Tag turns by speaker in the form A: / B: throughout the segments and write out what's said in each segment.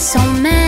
A: so many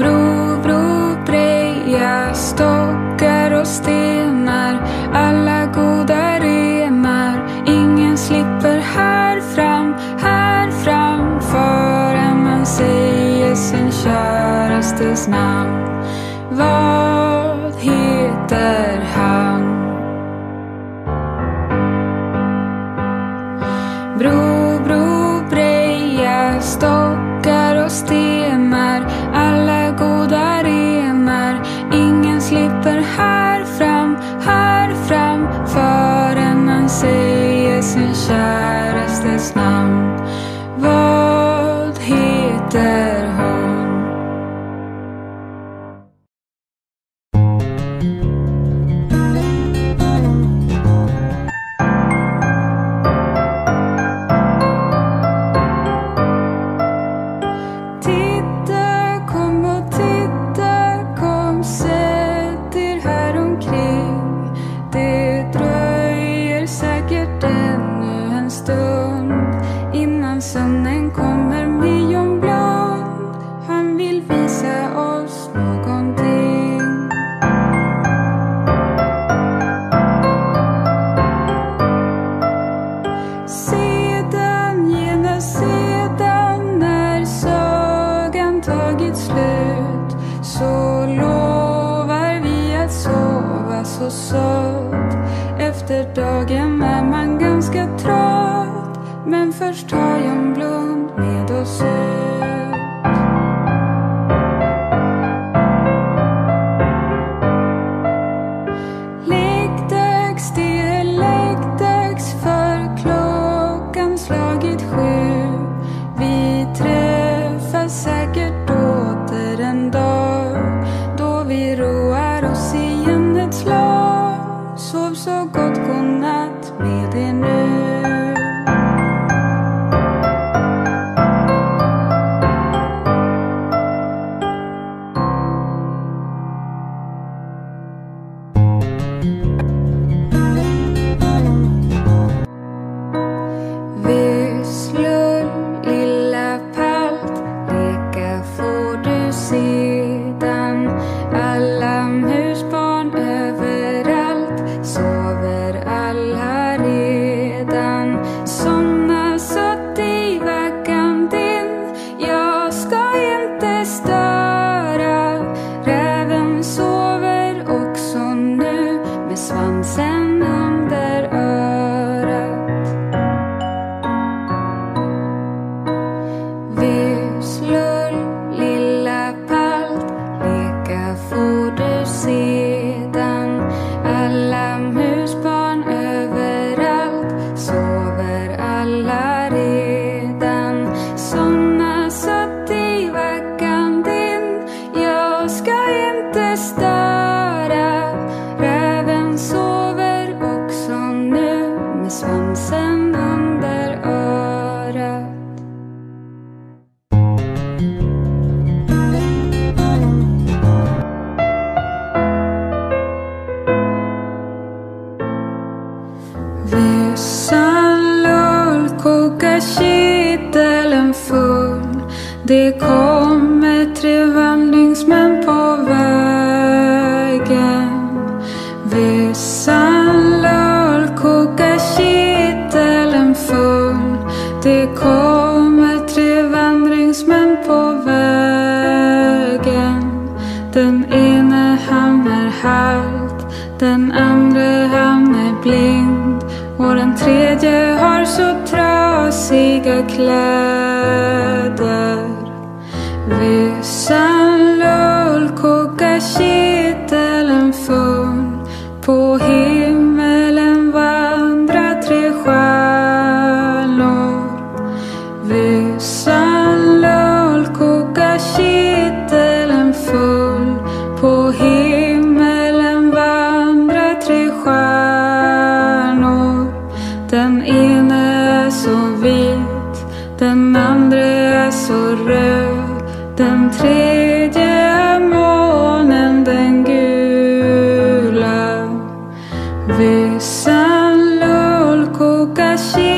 A: bro, bro, breja, stockar och stenar. Alla goda renar. Ingen slipper här fram, här fram. Förrän man säger sin kärastes namn. Var love. San Lolco Cashi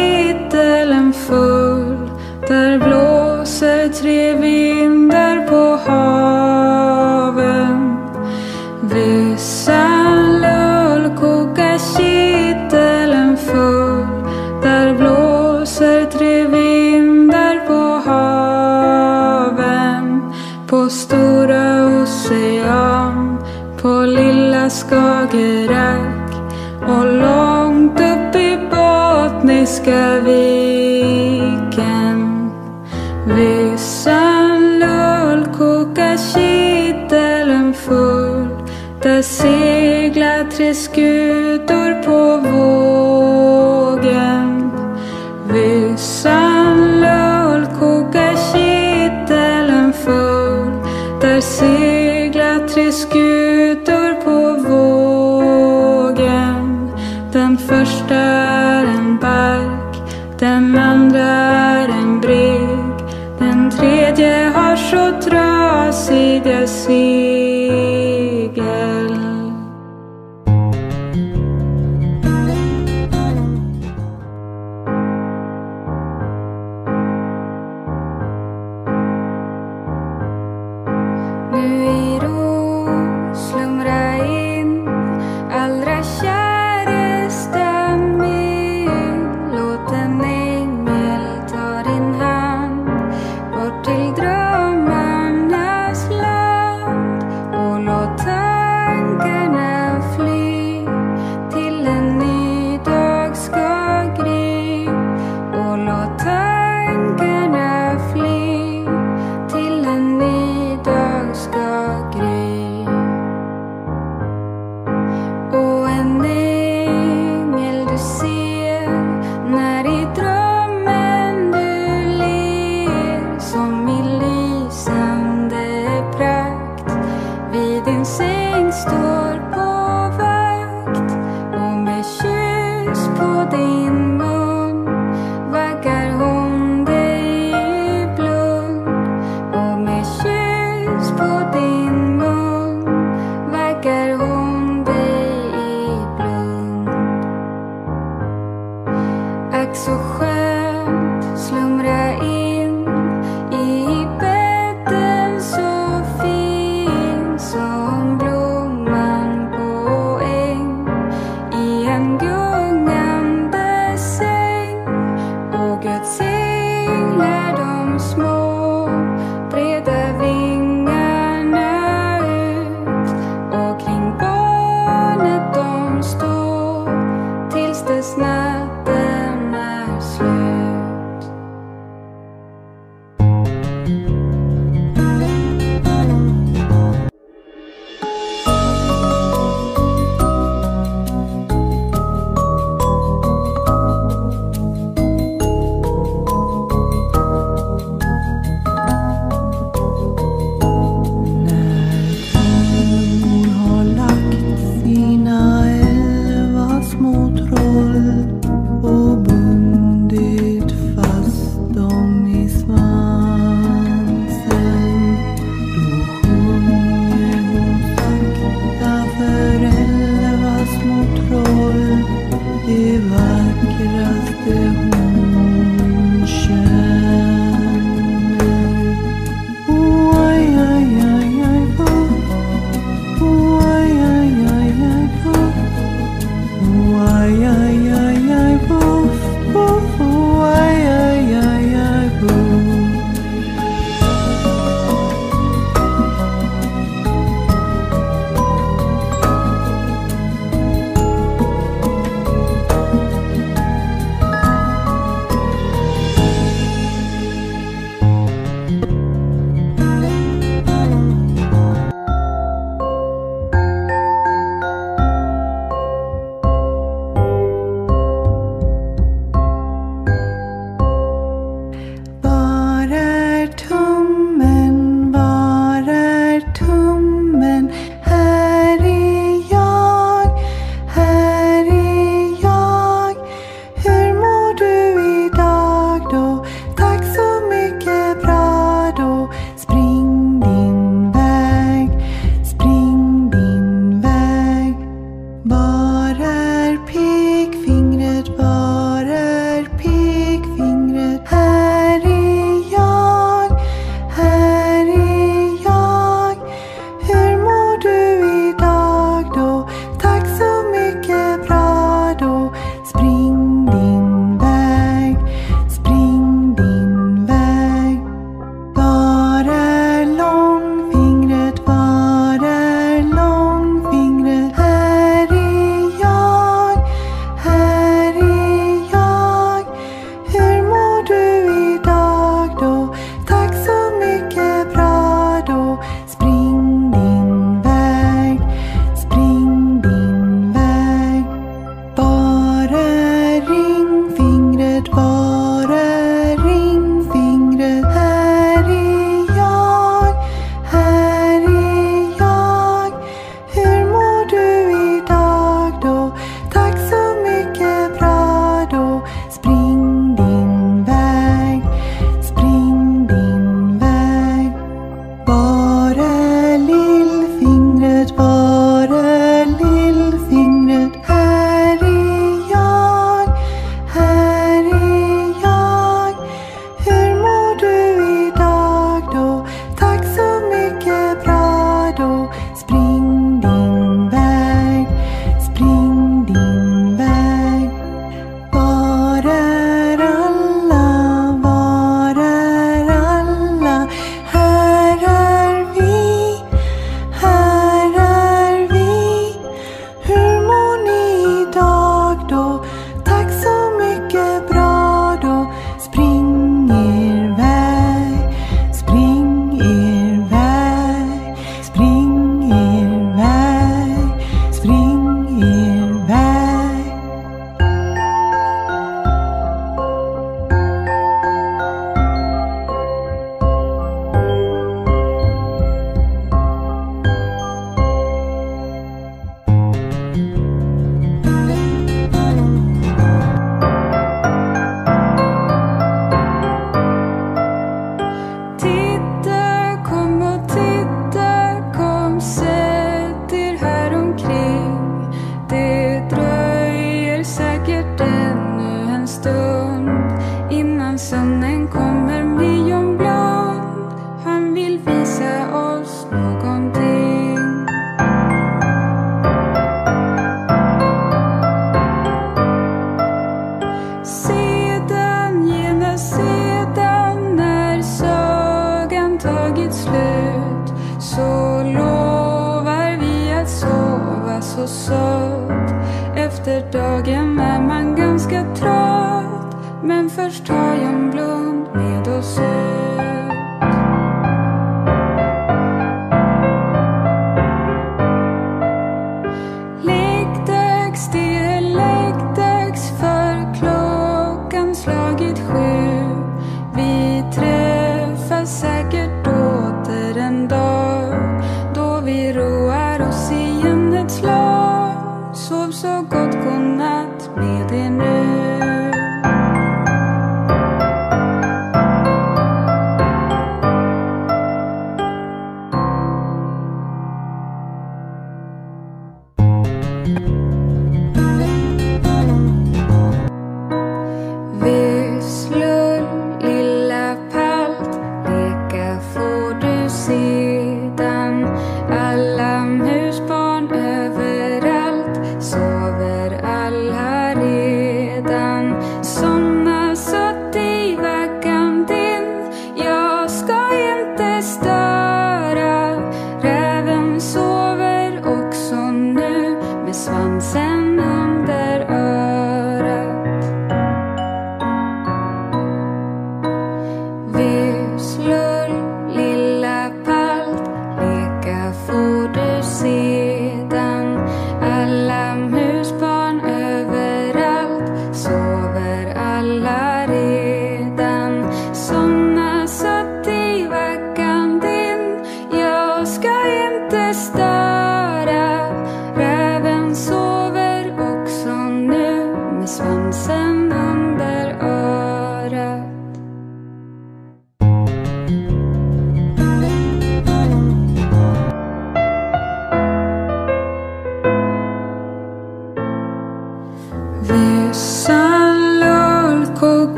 A: så söt. Efter dagen är man ganska trött. Men först tar jag
B: en
A: blund med oss ut.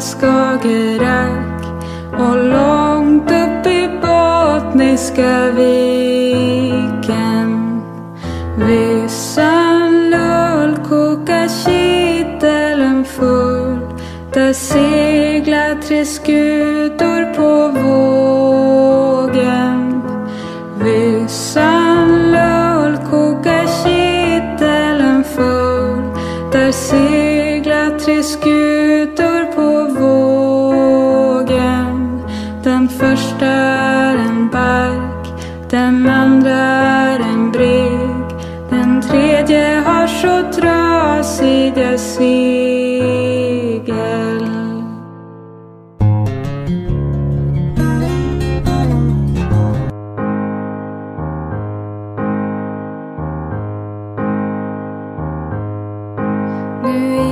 A: Skagerrak och långt upp i Bottniska viken. Vissan lull kokar kittelen full. Där seglar tre skutor på Lui.